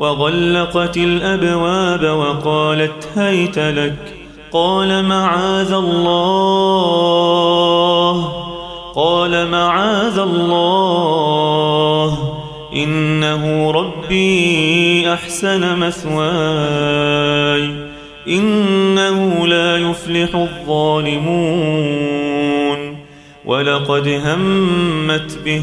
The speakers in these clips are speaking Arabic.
وغلقت الأبواب وقالت هيت لك قال معاذ الله قال معاذ الله إنه ربي أحسن مثواي إنه لا يفلح الظالمون ولقد همت به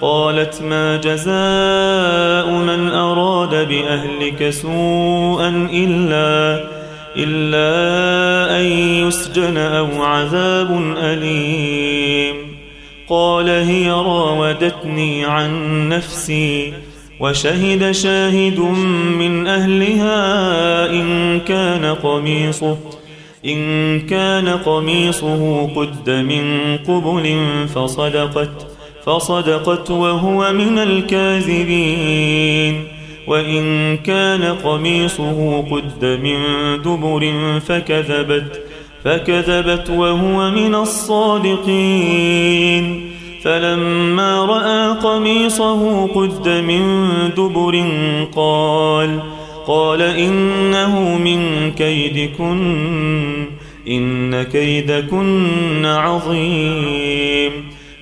قالت ما جزاء من أراد بأهلك سوءا إلا إلا أن يسجن أو عذاب أليم. قال هي راودتني عن نفسي وشهد شاهد من أهلها إن كان قميصه إن كان قميصه قد من قبل فصدقت. فصدقت وهو من الكاذبين. وإن كان قميصه قد من دبر فكذبت فكذبت وهو من الصادقين. فلما رأى قميصه قد من دبر قال قال إنه من كيدكن إن كيدكن عظيم.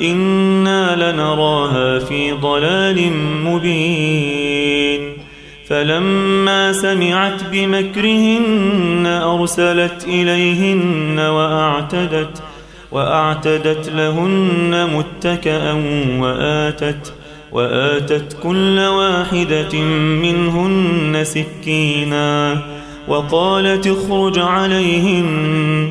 إنا لنراها في ضلال مبين فلما سمعت بمكرهن أرسلت إليهن وأعتدت وأعتدت لهن متكأ وآتت وآتت كل واحدة منهن سكينا وقالت اخرج عليهن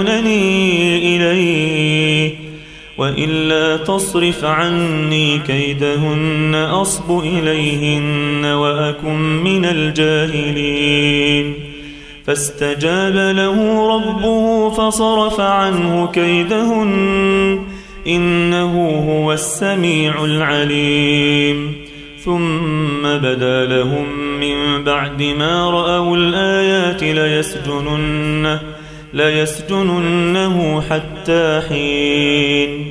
وإلا تصرف عني كيدهن أصب إليهن وأكن من الجاهلين. فاستجاب له ربه فصرف عنه كيدهن إنه هو السميع العليم. ثم بدا لهم من بعد ما رأوا الآيات ليسجننه, ليسجننه حتى حين.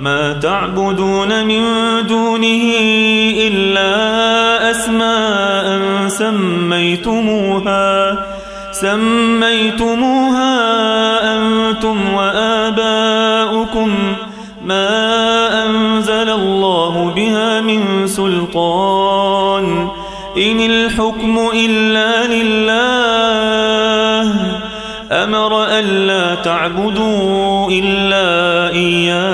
ما تعبدون من دونه إلا أسماء سميتموها سميتموها أنتم وآباؤكم. ما أنزل الله بها من سلطان. إن الحكم إلا لله. أمر ألا تعبدوا إلا إياه.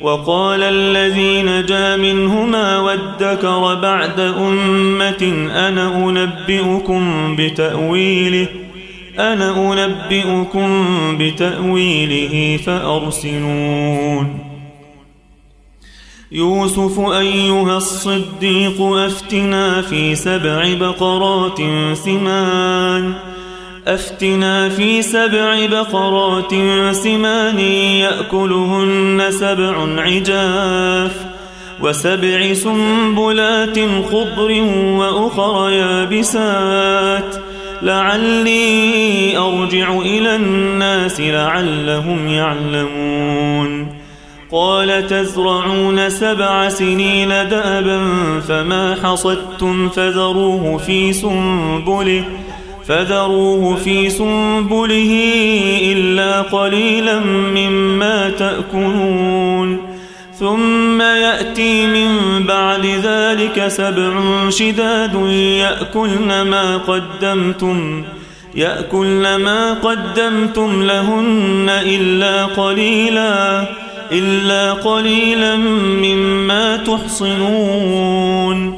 وقال الذي نجا منهما وادكر بعد أمة أنا أنبئكم بتأويله أنا أنبئكم بتأويله فأرسلون. يوسف أيها الصديق أفتنا في سبع بقرات سمان. أفتنا في سبع بقرات سمان يأكلهن سبع عجاف وسبع سنبلات خضر وأخر يابسات. لعلي أرجع إلى الناس لعلهم يعلمون. قال تزرعون سبع سنين دأبا فما حصدتم فذروه في سنبله. فذروه في سنبله إلا قليلا مما تأكلون. ثم يأتي من بعد ذلك سبع شداد يأكلن ما قدمتم يأكلن ما قدمتم لهن إلا قليلا إلا قليلا مما تحصنون.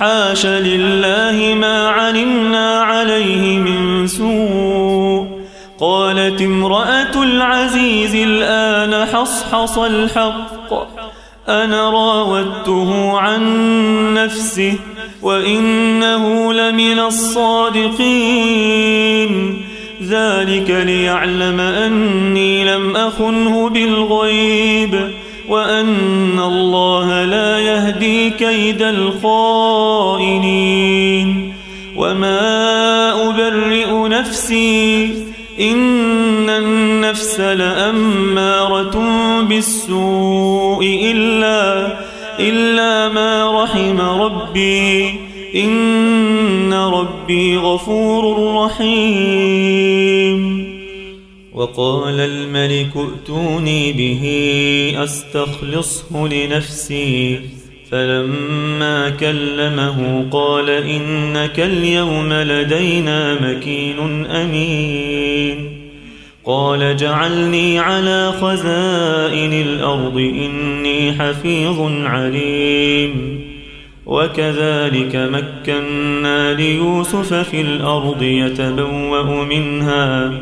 حاش لله ما علمنا عليه من سوء قالت امرأة العزيز الآن حصحص الحق. أنا راودته عن نفسه وإنه لمن الصادقين. ذلك ليعلم أني لم أخنه بالغيب. وأن الله لا يهدي كيد الخائنين. وما أبرئ نفسي إن النفس لأمارة بالسوء إلا, إلا ما رحم ربي. إن ربي غفور رحيم. وقال الملك ائتوني به أستخلصه لنفسي. فلما كلمه قال إنك اليوم لدينا مكين أمين. قال جعلني على خزائن الأرض إني حفيظ عليم. وكذلك مكنا ليوسف في الأرض يتبوأ منها.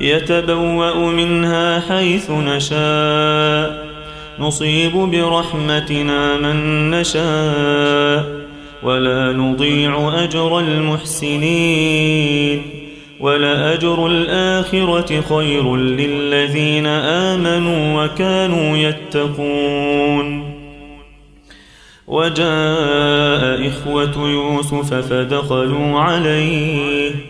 يتبوأ منها حيث نشاء. نصيب برحمتنا من نشاء. ولا نضيع أجر المحسنين. ولأجر الآخرة خير للذين آمنوا وكانوا يتقون. وجاء إخوة يوسف فدخلوا عليه.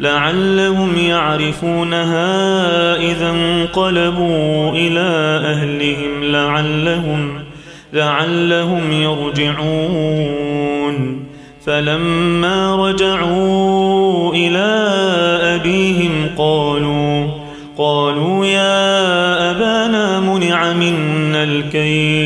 لعلهم يعرفونها إذا انقلبوا إلى أهلهم لعلهم لعلهم يرجعون. فلما رجعوا إلى أبيهم قالوا قالوا يا أبانا منع منا الكيل.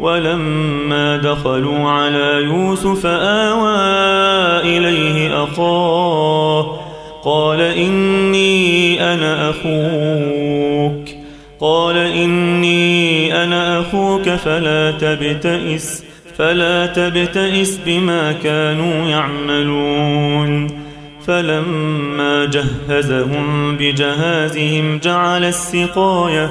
ولما دخلوا على يوسف آوى إليه أخاه قال إني أنا أخوك قال إني أنا أخوك فلا تبتئس فلا تبتئس بما كانوا يعملون فلما جهزهم بجهازهم جعل السقاية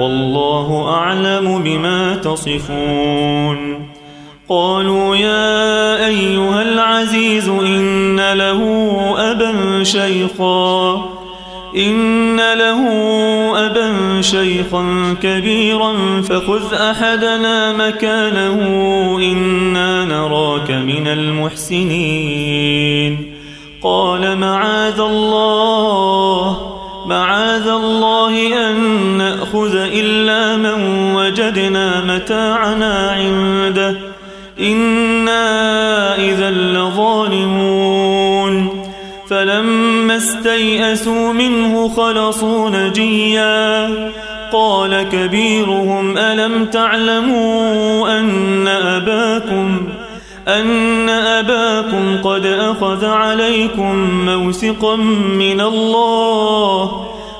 والله أعلم بما تصفون. قالوا يا أيها العزيز إن له أبا شيخا إن له أبا شيخا كبيرا فخذ أحدنا مكانه إنا نراك من المحسنين. قال معاذ الله معاذ الله أن نأخذ إلا من وجدنا متاعنا عنده. إنا إذا لظالمون. فلما استيئسوا منه خلصوا نجيا. قال كبيرهم ألم تعلموا أن أباكم أن أباكم قد أخذ عليكم موثقا من الله؟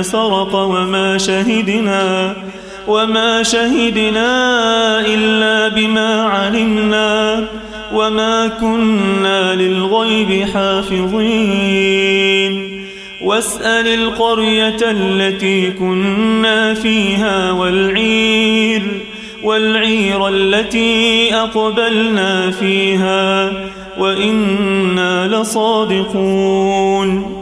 سرق وما شهدنا وما شهدنا إلا بما علمنا وما كنا للغيب حافظين. واسأل القرية التي كنا فيها والعير والعير التي أقبلنا فيها وإنا لصادقون.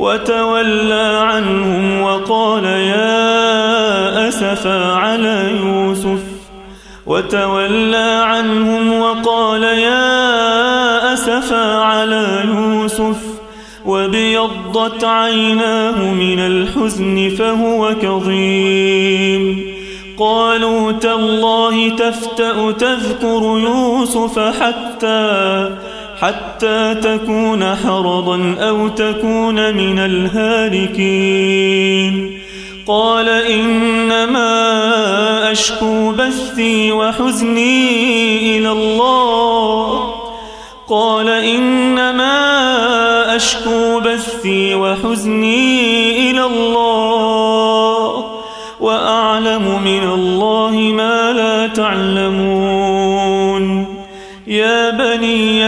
وتولى عنهم وقال يا أسفا على يوسف. وتولى عنهم وقال يا أسفا على يوسف. وبيضت عيناه من الحزن فهو كظيم. قالوا تالله تفتأ تذكر يوسف حتى حتى تكون حرضا أو تكون من الهالكين. قال إنما أشكو بثي وحزني إلى الله. قال إنما أشكو بثي وحزني إلى الله. وأعلم من الله ما لا تعلمون.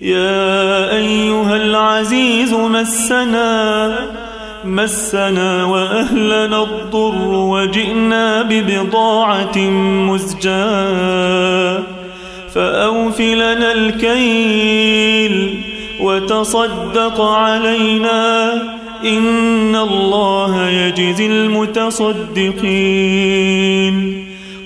يا أيها العزيز مسنا مسنا وأهلنا الضر وجئنا ببضاعة مزجاة فأوفلنا الكيل وتصدق علينا إن الله يجزي المتصدقين.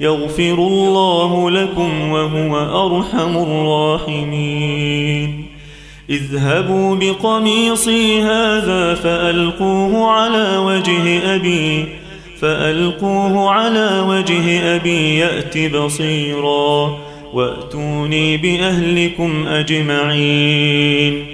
يغفر الله لكم وهو أرحم الراحمين. اذهبوا بقميصي هذا فألقوه على وجه أبي فألقوه على وجه أبي يأت بصيرا وأتوني بأهلكم أجمعين.